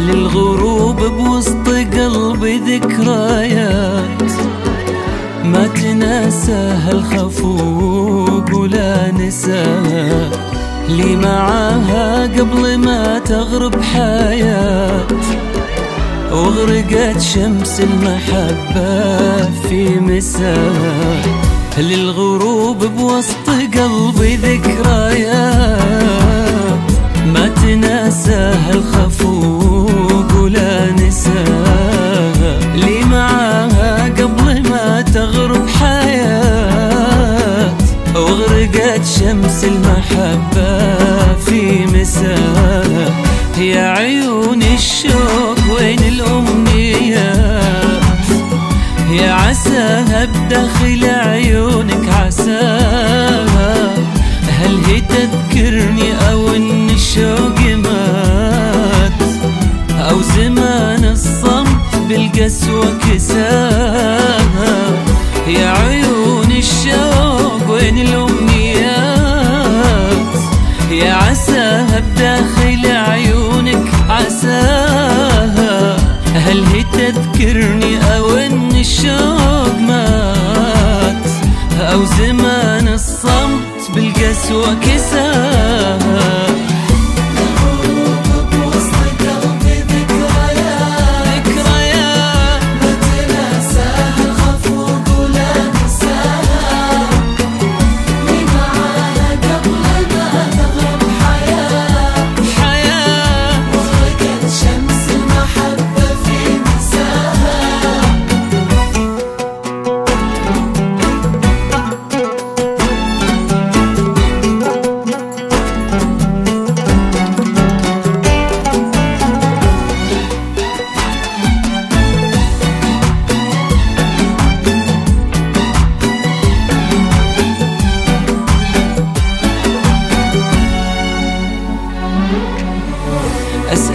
للغروب بوسط قلبي ذكريات. ما تناساها الخفوق ولا نساها لي معاها قبل ما تغرب حياة. وغرقت شمس المحبة في مساها. للغروب بوسط قلبي ذكريات. ما تناساها الخفوق وغرقت شمس المحبة في مساها يا عيون الشوق وين الأمنيات يا عساها بداخل عيونك عساها هل هي تذكرني أو إن الشوق مات؟ أو زمان الصمت بالقسوة كساها بالقسوة كساها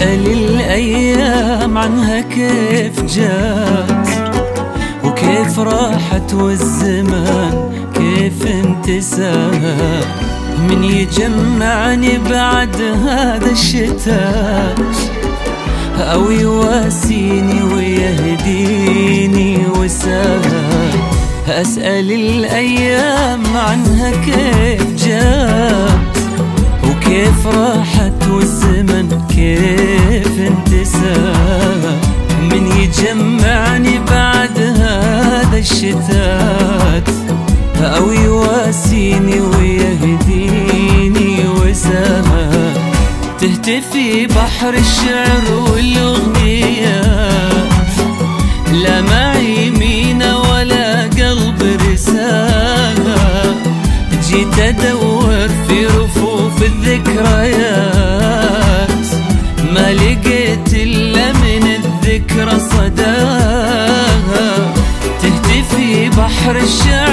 أسأل الأيام عنها كيف جات وكيف راحت والزمان كيف انتساها من يجمعني بعد هذا الشتاء أو يواسيني ويهديني وساها أسأل الأيام عنها كيف جات وكيف راحت تهتفي بحر الشعر والأغنيات لا معي مينا ولا قلب رسالة. جيت أدور في رفوف الذكريات. ما لقيت إلا من الذكرى صداها. تهتفي بحر الشعر